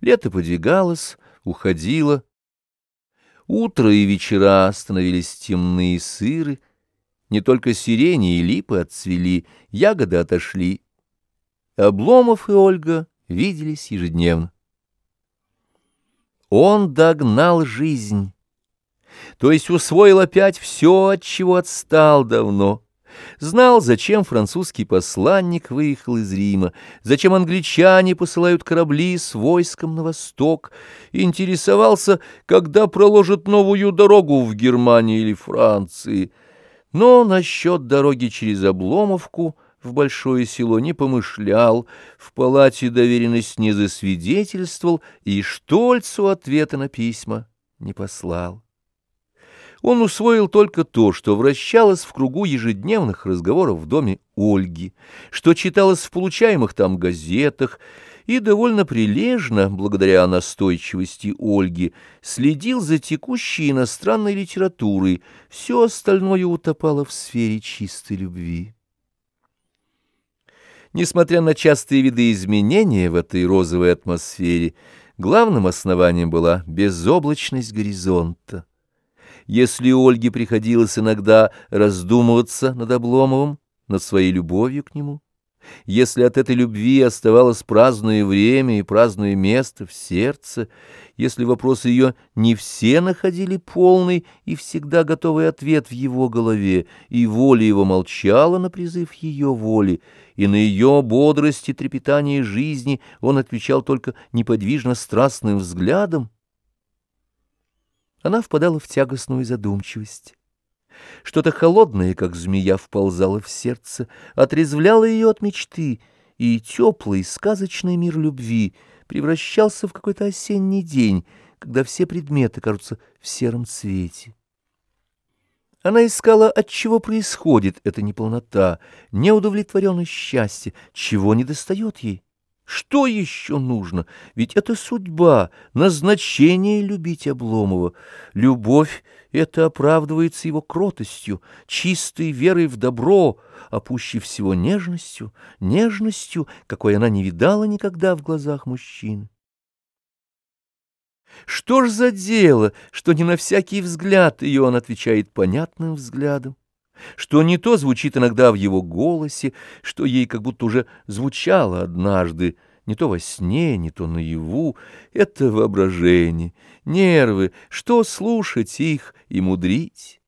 Лето подвигалось, уходило. Утро и вечера становились темные сыры. Не только сирени и липы отцвели, ягоды отошли. Обломов и Ольга виделись ежедневно. Он догнал жизнь, то есть усвоил опять все, от чего отстал давно. Знал, зачем французский посланник выехал из Рима, зачем англичане посылают корабли с войском на восток, интересовался, когда проложат новую дорогу в Германии или Франции. Но насчет дороги через Обломовку в большое село не помышлял, в палате доверенность не засвидетельствовал и Штольцу ответа на письма не послал. Он усвоил только то, что вращалось в кругу ежедневных разговоров в доме Ольги, что читалось в получаемых там газетах, и довольно прилежно, благодаря настойчивости Ольги, следил за текущей иностранной литературой, все остальное утопало в сфере чистой любви. Несмотря на частые виды изменения в этой розовой атмосфере, главным основанием была безоблачность горизонта. Если Ольге приходилось иногда раздумываться над Обломовым, над своей любовью к нему, если от этой любви оставалось праздное время и праздное место в сердце, если вопросы ее не все находили полный и всегда готовый ответ в его голове, и воля его молчала на призыв ее воли, и на ее бодрость и трепетание жизни он отвечал только неподвижно страстным взглядом, она впадала в тягостную задумчивость. Что-то холодное, как змея, вползало в сердце, отрезвляло ее от мечты, и теплый сказочный мир любви превращался в какой-то осенний день, когда все предметы кажутся в сером цвете. Она искала, от чего происходит эта неполнота, неудовлетворенность счастья, чего недостает ей. Что еще нужно? Ведь это судьба, назначение любить Обломова. Любовь — это оправдывается его кротостью, чистой верой в добро, а пуще всего нежностью, нежностью, какой она не видала никогда в глазах мужчин. Что ж за дело, что не на всякий взгляд ее он отвечает понятным взглядом? Что не то звучит иногда в его голосе, что ей как будто уже звучало однажды, не то во сне, не то наяву. Это воображение, нервы, что слушать их и мудрить.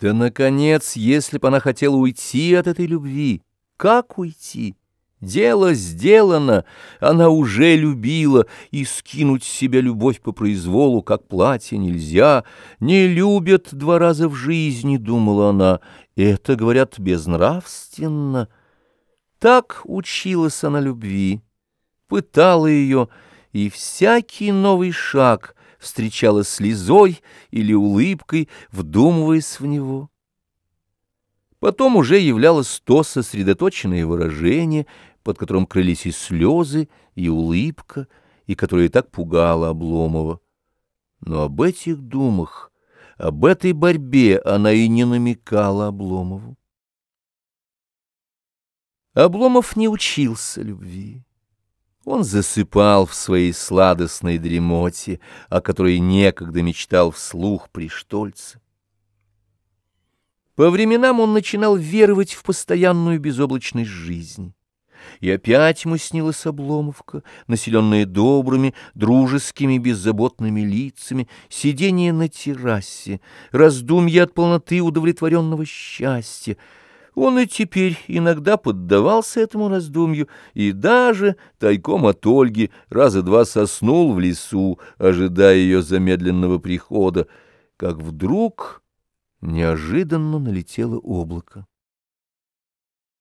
Да, наконец, если бы она хотела уйти от этой любви, как уйти? Дело сделано, она уже любила, и скинуть с себя любовь по произволу, как платье, нельзя. Не любят два раза в жизни, думала она, это, говорят, безнравственно. Так училась она любви, пытала ее, и всякий новый шаг встречала слезой или улыбкой, вдумываясь в него. Потом уже являлось то сосредоточенное выражение, под которым крылись и слезы, и улыбка, и которая так пугала Обломова. Но об этих думах, об этой борьбе она и не намекала Обломову. Обломов не учился любви. Он засыпал в своей сладостной дремоте, о которой некогда мечтал вслух при Штольце. По временам он начинал веровать в постоянную безоблачность жизни. И опять ему снилась Обломовка, населенная добрыми, дружескими, беззаботными лицами, сидение на террасе, раздумья от полноты удовлетворенного счастья. Он и теперь иногда поддавался этому раздумью и даже, тайком от Ольги, раза два соснул в лесу, ожидая ее замедленного прихода, как вдруг неожиданно налетело облако.